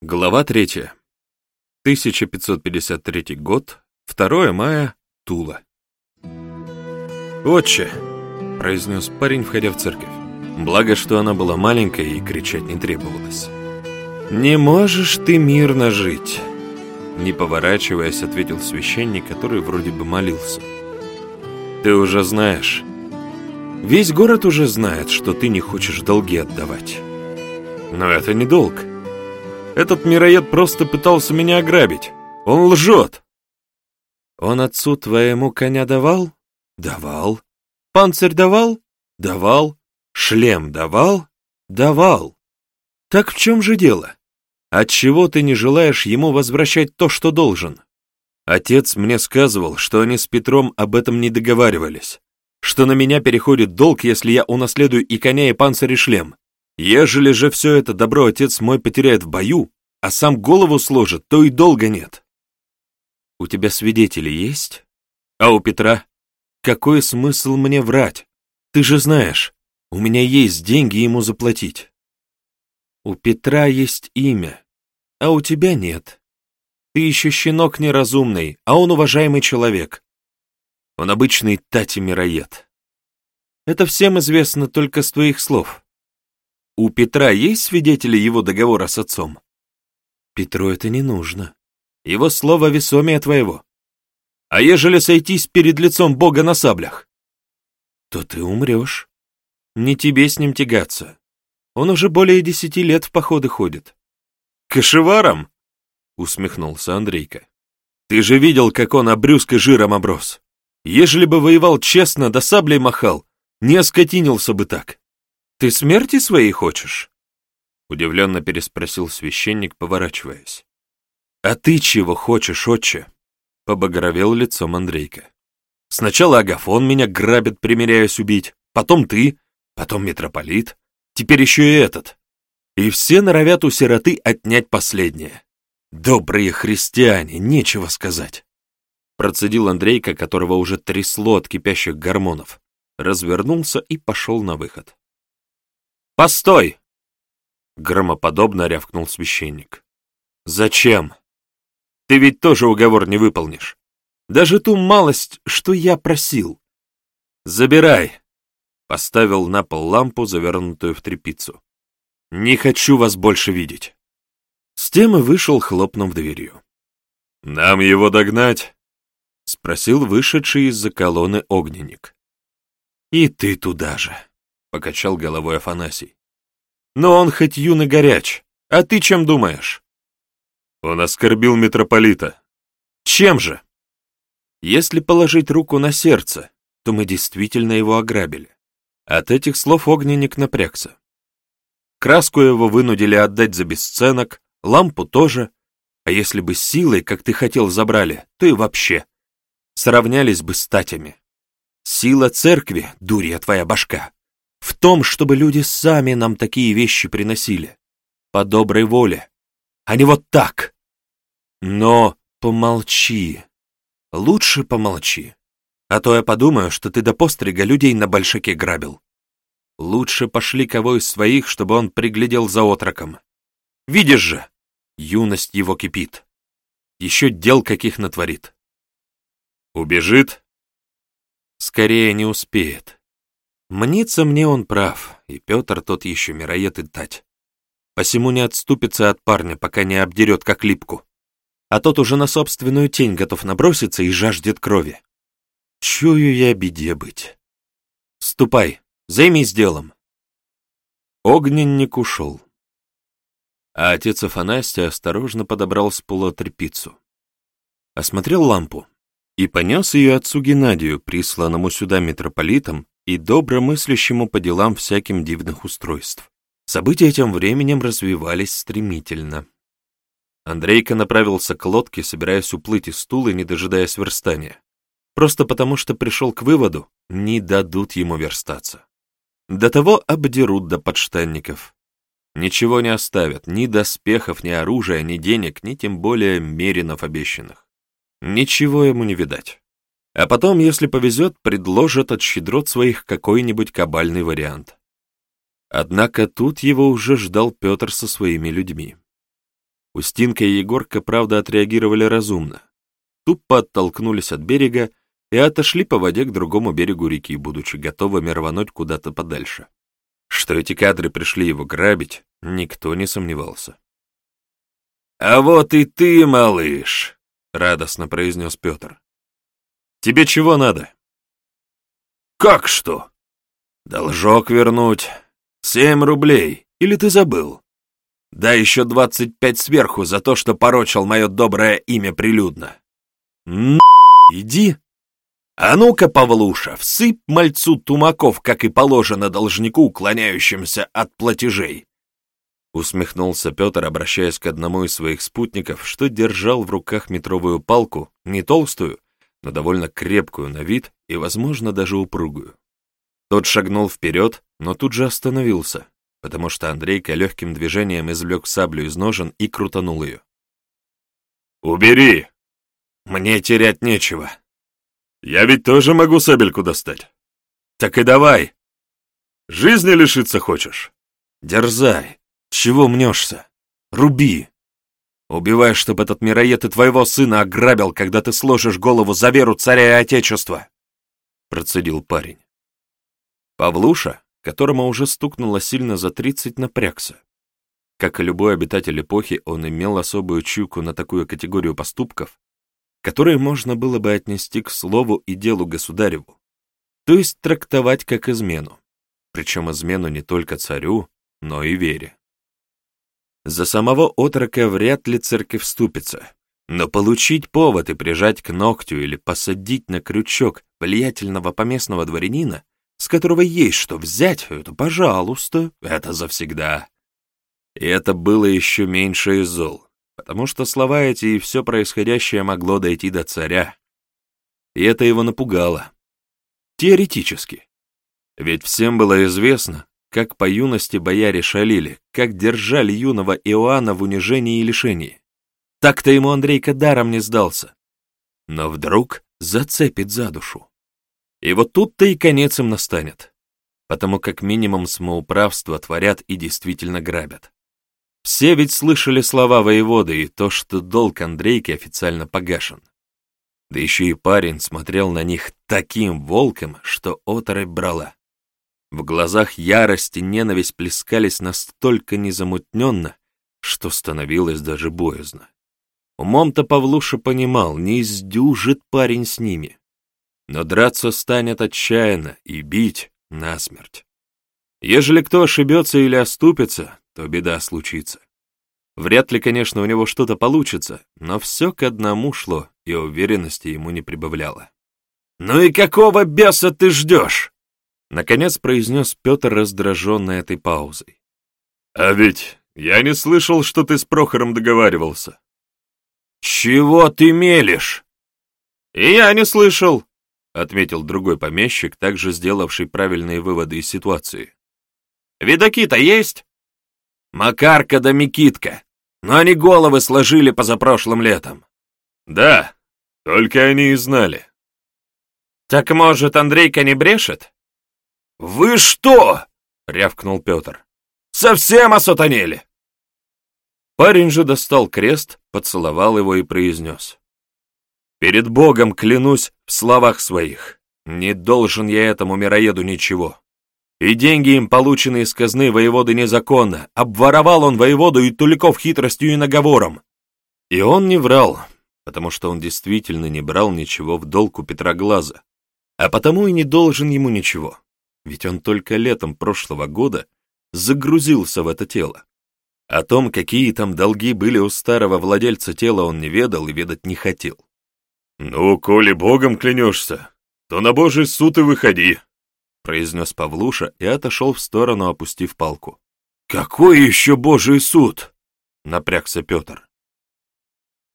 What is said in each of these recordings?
Глава 3. 1553 год, 2 мая, Тула. «Отче!» — произнес парень, входя в церковь. Благо, что она была маленькая и кричать не требовалось. «Не можешь ты мирно жить!» Не поворачиваясь, ответил священник, который вроде бы молился. «Ты уже знаешь. Весь город уже знает, что ты не хочешь долги отдавать. Но это не долг. Этот мироед просто пытался меня ограбить. Он лжет. Он отцу твоему коня давал? Давал. Панцирь давал? Давал. Шлем давал? Давал. Так в чем же дело? Отчего ты не желаешь ему возвращать то, что должен? Отец мне сказывал, что они с Петром об этом не договаривались, что на меня переходит долг, если я унаследую и коня, и панцирь, и шлем. Ежели же все это добро отец мой потеряет в бою, а сам голову сложит, то и долго нет. У тебя свидетели есть? А у Петра? Какой смысл мне врать? Ты же знаешь, у меня есть деньги ему заплатить. У Петра есть имя, а у тебя нет. Ты еще щенок неразумный, а он уважаемый человек. Он обычный тати-мироед. Это всем известно только с твоих слов. У Петра есть свидетели его договора с отцом? Петру это не нужно. Его слово весомее твоего. А ежели сойтись перед лицом Бога на саблях? То ты умрешь. Не тебе с ним тягаться. Он уже более десяти лет в походы ходит. Кошеваром? Усмехнулся Андрейка. Ты же видел, как он обрюзгой жиром оброс. Ежели бы воевал честно, да саблей махал, не оскотинился бы так. «Ты смерти своей хочешь?» Удивленно переспросил священник, поворачиваясь. «А ты чего хочешь, отче?» Побагровел лицом Андрейка. «Сначала Агафон меня грабит, примеряясь убить, потом ты, потом митрополит, теперь еще и этот. И все норовят у сироты отнять последнее. Добрые христиане, нечего сказать!» Процедил Андрейка, которого уже трясло от кипящих гормонов, развернулся и пошел на выход. «Постой!» Громоподобно рявкнул священник. «Зачем? Ты ведь тоже уговор не выполнишь. Даже ту малость, что я просил. Забирай!» Поставил на пол лампу, завернутую в тряпицу. «Не хочу вас больше видеть!» С тем и вышел, хлопнув дверью. «Нам его догнать?» — спросил вышедший из-за колонны огненник. «И ты туда же!» — покачал головой Афанасий. «Но он хоть юный горяч, а ты чем думаешь?» Он оскорбил митрополита. «Чем же?» «Если положить руку на сердце, то мы действительно его ограбили». От этих слов огненник напрягся. Краску его вынудили отдать за бесценок, лампу тоже, а если бы силой, как ты хотел, забрали, то и вообще. Сравнялись бы статями. Сила церкви, дурья твоя башка, в том, чтобы люди сами нам такие вещи приносили. По доброй воле. А не вот так. Но помолчи. Лучше помолчи. А то я подумаю, что ты до пострига людей на большаке грабил. Лучше пошли кого из своих, чтобы он приглядел за отроком. Видишь же, юность его кипит. Еще дел каких натворит. Убежит? Скорее не успеет. Мнится мне он прав, и Петр тот еще мироед и тать. Посему не отступится от парня, пока не обдерет как липку. А тот уже на собственную тень готов наброситься и жаждет крови. Чую я беде быть. Ступай, займись делом. Огненник ушел. А отец Афанастия осторожно подобрал с пола тряпицу. Осмотрел лампу и понес ее отцу Геннадию, присланному сюда митрополитом и добромыслящему по делам всяким дивных устройств. События тем временем развивались стремительно. Андрейка направился к лодке, собираясь уплыть из стула, не дожидаясь верстания. Просто потому, что пришел к выводу, не дадут ему верстаться. До того обдерут до подштанников. Ничего не оставят, ни доспехов, ни оружия, ни денег, ни тем более меринов обещанных. Ничего ему не видать. А потом, если повезет, предложат от щедрот своих какой-нибудь кабальный вариант. Однако тут его уже ждал Петр со своими людьми. Устинка и Егорка, правда, отреагировали разумно. Тупо оттолкнулись от берега и отошли по воде к другому берегу реки, будучи готовыми рвануть куда-то подальше. Что эти кадры пришли его грабить, никто не сомневался. «А вот и ты, малыш!» — радостно произнес Петр. «Тебе чего надо?» «Как что? Должок вернуть. Семь рублей. Или ты забыл? Да еще двадцать пять сверху за то, что порочил мое доброе имя прилюдно. Н иди. А ну-ка, Павлуша, всыпь мальцу тумаков, как и положено должнику, уклоняющимся от платежей. Усмехнулся Петр, обращаясь к одному из своих спутников, что держал в руках метровую палку, не толстую, но довольно крепкую на вид и, возможно, даже упругую. Тот шагнул вперед, но тут же остановился, потому что Андрейка легким движением извлек саблю из ножен и крутанул ее. «Убери! Мне терять нечего. Я ведь тоже могу сабельку достать. Так и давай. Жизни лишиться хочешь? Дерзай. Чего мнешься? Руби. Убивай, чтобы этот мироед и твоего сына ограбил, когда ты сложишь голову за веру царя и отечества!» Процедил парень. Павлуша, которому уже стукнуло сильно за тридцать, напрягся. Как и любой обитатель эпохи, он имел особую чуйку на такую категорию поступков, которые можно было бы отнести к слову и делу государеву, то есть трактовать как измену, причем измену не только царю, но и вере. За самого отрока вряд ли церковь вступится, но получить повод и прижать к ногтю или посадить на крючок влиятельного поместного дворянина, с которого есть что взять, это пожалуйста, это завсегда. И это было еще меньше из зол, потому что слова эти и все происходящее могло дойти до царя. И это его напугало. Теоретически. Ведь всем было известно, как по юности бояре шалили, как держали юного Иоанна в унижении и лишении. Так-то ему Андрейка даром не сдался. Но вдруг зацепит за душу. И вот тут-то и конец им настанет, потому как минимум самоуправство творят и действительно грабят. Все ведь слышали слова воеводы и то, что долг Андрейки официально погашен. Да еще и парень смотрел на них таким волком, что оторопь брала. В глазах ярость и ненависть плескались настолько незамутненно, что становилось даже боязно. Умом-то Павлуша понимал, не издюжит парень с ними. Но драться станет отчаянно и бить насмерть. Ежели кто ошибется или оступится, то беда случится. Вряд ли, конечно, у него что-то получится, но все к одному шло, и уверенности ему не прибавляло. «Ну и какого беса ты ждешь?» Наконец произнес Петр, раздраженный этой паузой. «А ведь я не слышал, что ты с Прохором договаривался». «Чего ты мелешь?» «И я не слышал», — отметил другой помещик, также сделавший правильные выводы из ситуации. «Видаки-то есть?» «Макарка да Микитка, но они головы сложили позапрошлым летом». «Да, только они и знали». «Так, может, Андрейка не брешет?» «Вы что?» — рявкнул Петр. «Совсем осатанели!» Парень же достал крест, поцеловал его и произнес. «Перед Богом клянусь в словах своих, не должен я этому мироеду ничего. И деньги им, полученные из казны воеводы незаконно, обворовал он воеводу и Туликов хитростью и наговором. И он не врал, потому что он действительно не брал ничего в долг у Петра Глаза, а потому и не должен ему ничего ведь он только летом прошлого года загрузился в это тело. О том, какие там долги были у старого владельца тела, он не ведал и ведать не хотел. «Ну, коли богом клянешься, то на божий суд и выходи», произнес Павлуша и отошел в сторону, опустив палку. «Какой еще божий суд?» напрягся Петр.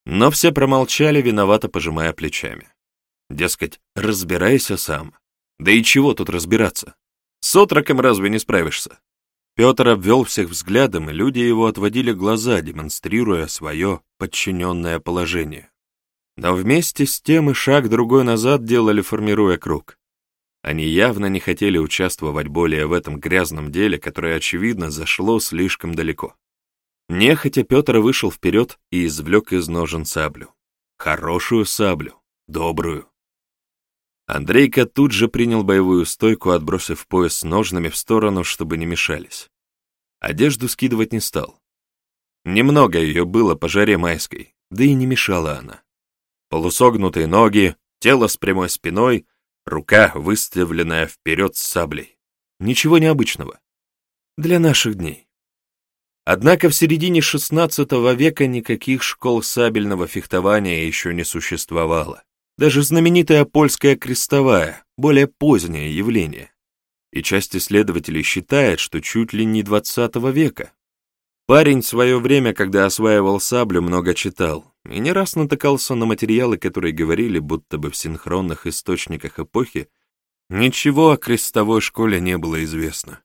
Но все промолчали, виновато пожимая плечами. Дескать, разбирайся сам. Да и чего тут разбираться? С отроком разве не справишься? Петр обвел всех взглядом, и люди его отводили глаза, демонстрируя свое подчиненное положение. Но вместе с тем и шаг другой назад делали, формируя круг. Они явно не хотели участвовать более в этом грязном деле, которое, очевидно, зашло слишком далеко. Нехотя Петр вышел вперед и извлек из ножен саблю. Хорошую саблю, добрую. Андрейка тут же принял боевую стойку, отбросив пояс с ножнами в сторону, чтобы не мешались. Одежду скидывать не стал. Немного ее было по жаре майской, да и не мешала она. Полусогнутые ноги, тело с прямой спиной, рука, выставленная вперед с саблей. Ничего необычного. Для наших дней. Однако в середине XVI века никаких школ сабельного фехтования еще не существовало. Даже знаменитая польская крестовая, более позднее явление. И часть исследователей считает, что чуть ли не XX века. Парень в свое время, когда осваивал саблю, много читал и не раз натыкался на материалы, которые говорили, будто бы в синхронных источниках эпохи ничего о крестовой школе не было известно.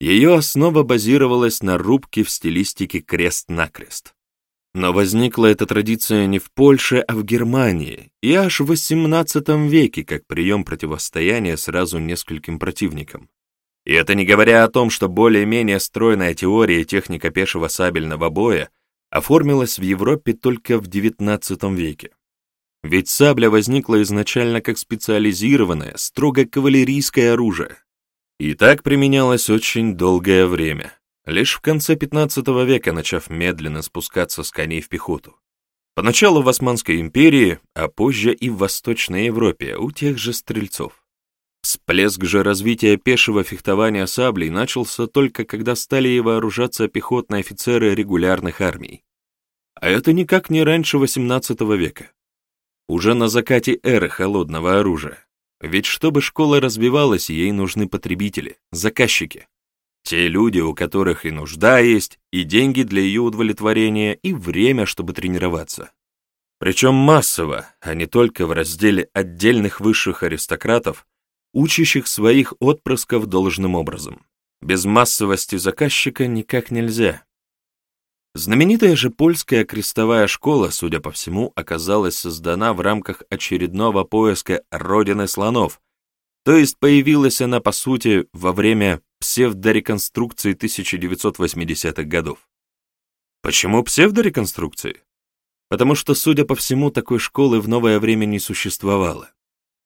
Ее основа базировалась на рубке в стилистике крест-накрест. Но возникла эта традиция не в Польше, а в Германии, и аж в XVIII веке как прием противостояния сразу нескольким противникам. И это не говоря о том, что более-менее стройная теория и техника пешего сабельного боя оформилась в Европе только в XIX веке. Ведь сабля возникла изначально как специализированное, строго кавалерийское оружие. И так применялось очень долгое время, лишь в конце XV века начав медленно спускаться с коней в пехоту. Поначалу в Османской империи, а позже и в Восточной Европе у тех же стрельцов. Всплеск же развития пешего фехтования саблей начался только когда стали и вооружаться пехотные офицеры регулярных армий. А это никак не раньше XVIII века. Уже на закате эры холодного оружия. Ведь чтобы школа развивалась, ей нужны потребители, заказчики. Те люди, у которых и нужда есть, и деньги для ее удовлетворения, и время, чтобы тренироваться. Причем массово, а не только в разделе отдельных высших аристократов, учащих своих отпрысков должным образом. Без массовости заказчика никак нельзя. Знаменитая же польская крестовая школа, судя по всему, оказалась создана в рамках очередного поиска родины слонов, то есть появилась она, по сути, во время псевдореконструкции 1980-х годов. Почему псевдореконструкции? Потому что, судя по всему, такой школы в новое время не существовало.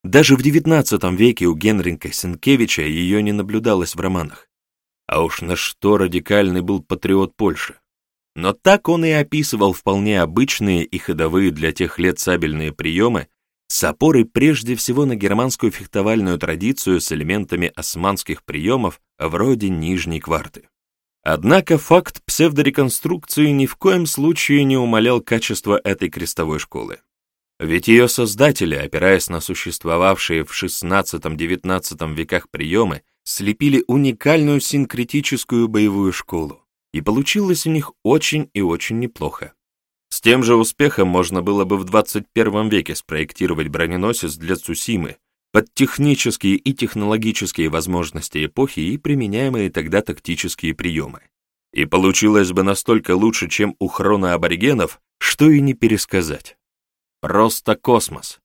Даже в XIX веке у Генрика Сенкевича ее не наблюдалось в романах. А уж на что радикальный был патриот Польши. Но так он и описывал вполне обычные и ходовые для тех лет сабельные приемы с опорой прежде всего на германскую фехтовальную традицию с элементами османских приемов вроде нижней кварты. Однако факт псевдореконструкции ни в коем случае не умалял качество этой крестовой школы. Ведь ее создатели, опираясь на существовавшие в XVI-XIX веках приемы, слепили уникальную синкретическую боевую школу, и получилось у них очень и очень неплохо. С тем же успехом можно было бы в 21 веке спроектировать броненосец для Цусимы под технические и технологические возможности эпохи и применяемые тогда тактические приемы. И получилось бы настолько лучше, чем у хроноаборигенов, что и не пересказать. Просто космос.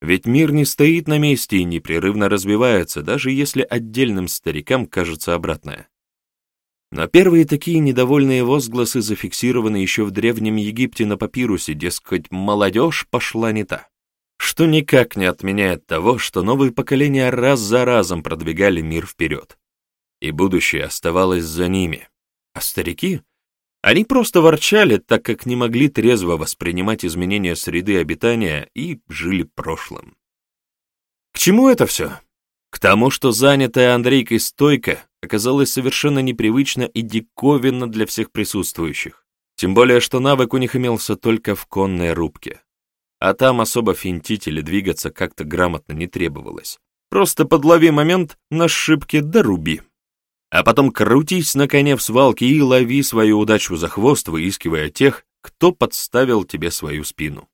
Ведь мир не стоит на месте и непрерывно развивается, даже если отдельным старикам кажется обратное. Но первые такие недовольные возгласы зафиксированы еще в Древнем Египте на папирусе, дескать, молодежь пошла не та. Что никак не отменяет того, что новые поколения раз за разом продвигали мир вперед. И будущее оставалось за ними. А старики они просто ворчали, так как не могли трезво воспринимать изменения среды обитания и жили прошлым. К чему это все? К тому, что занятая Андрейкой стойка оказалась совершенно непривычно и диковинно для всех присутствующих. Тем более, что навык у них имелся только в конной рубке. А там особо финтить или двигаться как-то грамотно не требовалось. Просто подлови момент на шибке доруби а потом крутись на коне в свалке и лови свою удачу за хвост, выискивая тех, кто подставил тебе свою спину.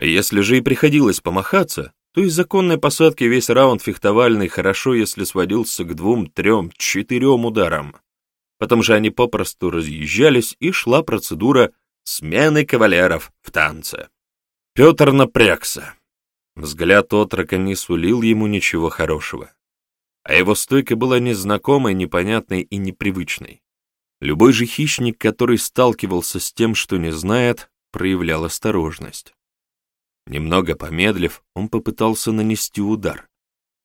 Если же и приходилось помахаться, то из законной посадки весь раунд фехтовальный хорошо, если сводился к двум, трем, четырем ударам. Потом же они попросту разъезжались, и шла процедура смены кавалеров в танце. Петр напрягся. Взгляд отрока не сулил ему ничего хорошего а его стойка была незнакомой, непонятной и непривычной. Любой же хищник, который сталкивался с тем, что не знает, проявлял осторожность. Немного помедлив, он попытался нанести удар.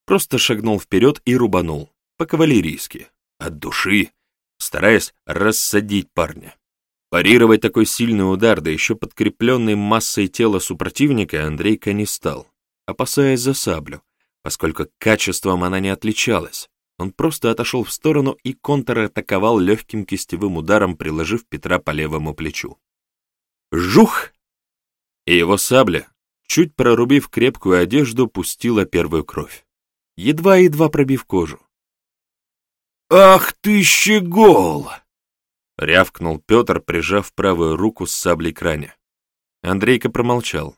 Просто шагнул вперед и рубанул, по-кавалерийски, от души, стараясь рассадить парня. Парировать такой сильный удар, да еще подкрепленный массой тела супротивника, Андрейка не стал, опасаясь за саблю, поскольку качеством она не отличалась. Он просто отошел в сторону и контратаковал легким кистевым ударом, приложив Петра по левому плечу. Жух! И его сабля, чуть прорубив крепкую одежду, пустила первую кровь, едва-едва пробив кожу. «Ах ты, щегол!» — рявкнул Петр, прижав правую руку с саблей к ране. Андрейка промолчал.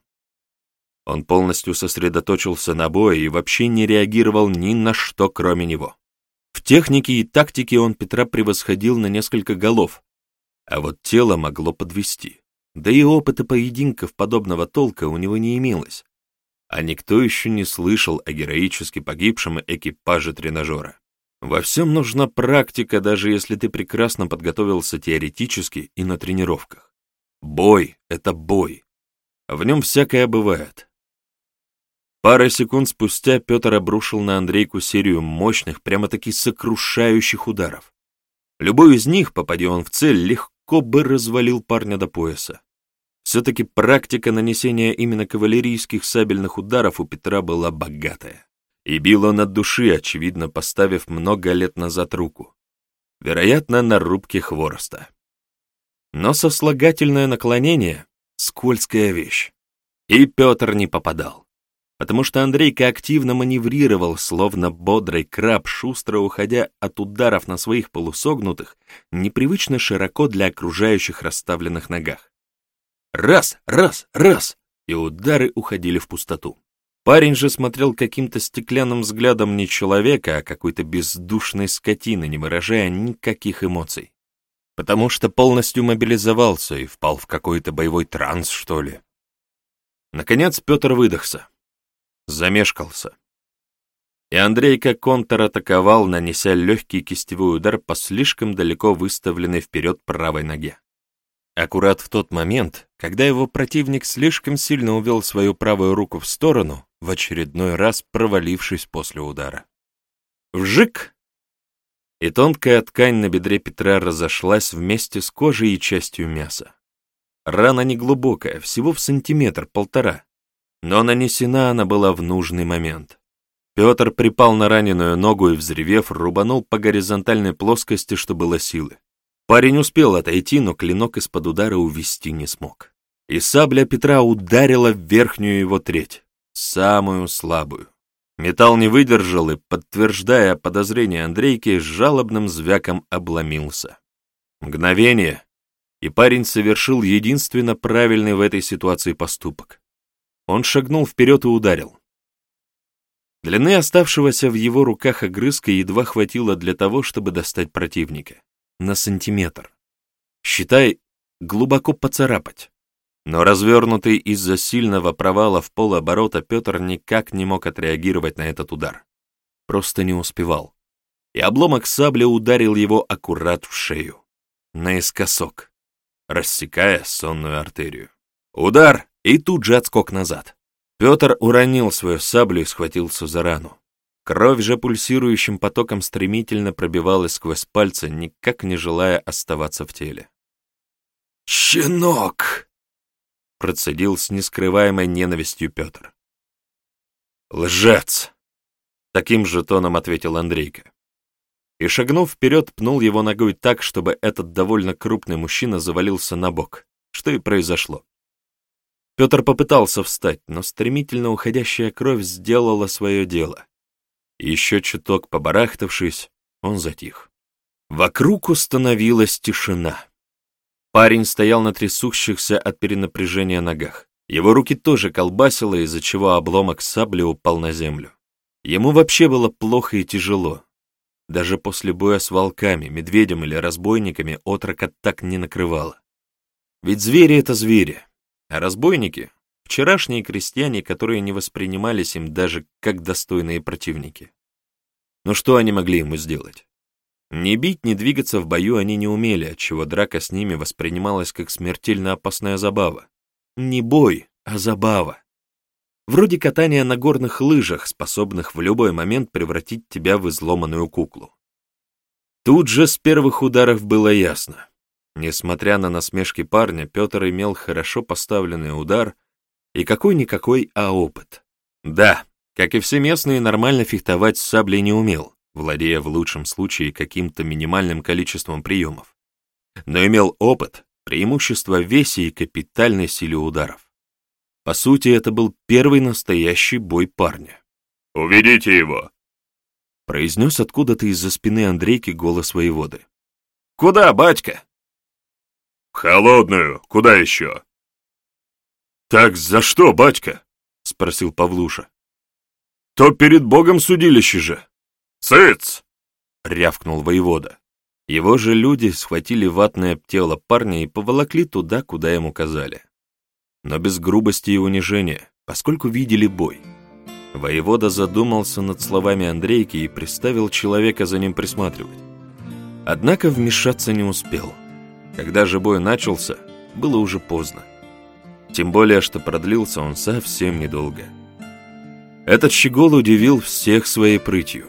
Он полностью сосредоточился на бое и вообще не реагировал ни на что, кроме него. В технике и тактике он Петра превосходил на несколько голов, а вот тело могло подвести. Да и опыта поединков подобного толка у него не имелось, а никто еще не слышал о героически погибшем экипаже тренажера. Во всем нужна практика, даже если ты прекрасно подготовился теоретически и на тренировках. Бой — это бой. В нем всякое бывает. Пара секунд спустя Петр обрушил на Андрейку серию мощных, прямо-таки сокрушающих ударов. Любой из них, попади он в цель, легко бы развалил парня до пояса. Все-таки практика нанесения именно кавалерийских сабельных ударов у Петра была богатая. И бил он от души, очевидно, поставив много лет назад руку. Вероятно, на рубке хвороста. Но сослагательное наклонение — скользкая вещь. И Петр не попадал потому что Андрейка активно маневрировал, словно бодрый краб, шустро уходя от ударов на своих полусогнутых, непривычно широко для окружающих расставленных ногах. Раз, раз, раз, и удары уходили в пустоту. Парень же смотрел каким-то стеклянным взглядом не человека, а какой-то бездушной скотины, не выражая никаких эмоций. Потому что полностью мобилизовался и впал в какой-то боевой транс, что ли. Наконец Петр выдохся замешкался. И Андрейка контратаковал, нанеся легкий кистевой удар по слишком далеко выставленной вперед правой ноге. Аккурат в тот момент, когда его противник слишком сильно увел свою правую руку в сторону, в очередной раз провалившись после удара. Вжик! И тонкая ткань на бедре Петра разошлась вместе с кожей и частью мяса. Рана неглубокая, всего в сантиметр-полтора, но нанесена она была в нужный момент. Петр припал на раненую ногу и, взревев, рубанул по горизонтальной плоскости, что было силы. Парень успел отойти, но клинок из-под удара увести не смог. И сабля Петра ударила в верхнюю его треть, самую слабую. Металл не выдержал и, подтверждая подозрение Андрейки, с жалобным звяком обломился. Мгновение, и парень совершил единственно правильный в этой ситуации поступок. Он шагнул вперед и ударил. Длины оставшегося в его руках огрызка едва хватило для того, чтобы достать противника. На сантиметр. Считай, глубоко поцарапать. Но развернутый из-за сильного провала в полоборота Петр никак не мог отреагировать на этот удар. Просто не успевал. И обломок сабли ударил его аккурат в шею. Наискосок, рассекая сонную артерию. Удар, и тут же отскок назад. Петр уронил свою саблю и схватился за рану. Кровь же пульсирующим потоком стремительно пробивалась сквозь пальцы, никак не желая оставаться в теле. «Щенок!» — процедил с нескрываемой ненавистью Петр. «Лжец!» — таким же тоном ответил Андрейка. И, шагнув вперед, пнул его ногой так, чтобы этот довольно крупный мужчина завалился на бок, что и произошло. Петр попытался встать, но стремительно уходящая кровь сделала свое дело. Еще чуток побарахтавшись, он затих. Вокруг установилась тишина. Парень стоял на трясущихся от перенапряжения ногах. Его руки тоже колбасило, из-за чего обломок сабли упал на землю. Ему вообще было плохо и тяжело. Даже после боя с волками, медведем или разбойниками отрока так не накрывало. Ведь звери — это звери, а разбойники — вчерашние крестьяне, которые не воспринимались им даже как достойные противники. Но что они могли ему сделать? Ни бить, ни двигаться в бою они не умели, отчего драка с ними воспринималась как смертельно опасная забава. Не бой, а забава. Вроде катания на горных лыжах, способных в любой момент превратить тебя в изломанную куклу. Тут же с первых ударов было ясно. Несмотря на насмешки парня, Петр имел хорошо поставленный удар и какой-никакой, а опыт. Да, как и все местные, нормально фехтовать с саблей не умел, владея в лучшем случае каким-то минимальным количеством приемов. Но имел опыт, преимущество в весе и капитальной силе ударов. По сути, это был первый настоящий бой парня. «Уведите его!» произнес откуда-то из-за спины Андрейки голос воеводы. «Куда, батька?» «В холодную. Куда еще?» «Так за что, батька?» — спросил Павлуша. «То перед Богом судилище же!» «Цыц!» — рявкнул воевода. Его же люди схватили ватное тело парня и поволокли туда, куда ему казали. Но без грубости и унижения, поскольку видели бой. Воевода задумался над словами Андрейки и приставил человека за ним присматривать. Однако вмешаться не успел. Когда же бой начался, было уже поздно. Тем более, что продлился он совсем недолго. Этот щегол удивил всех своей прытью.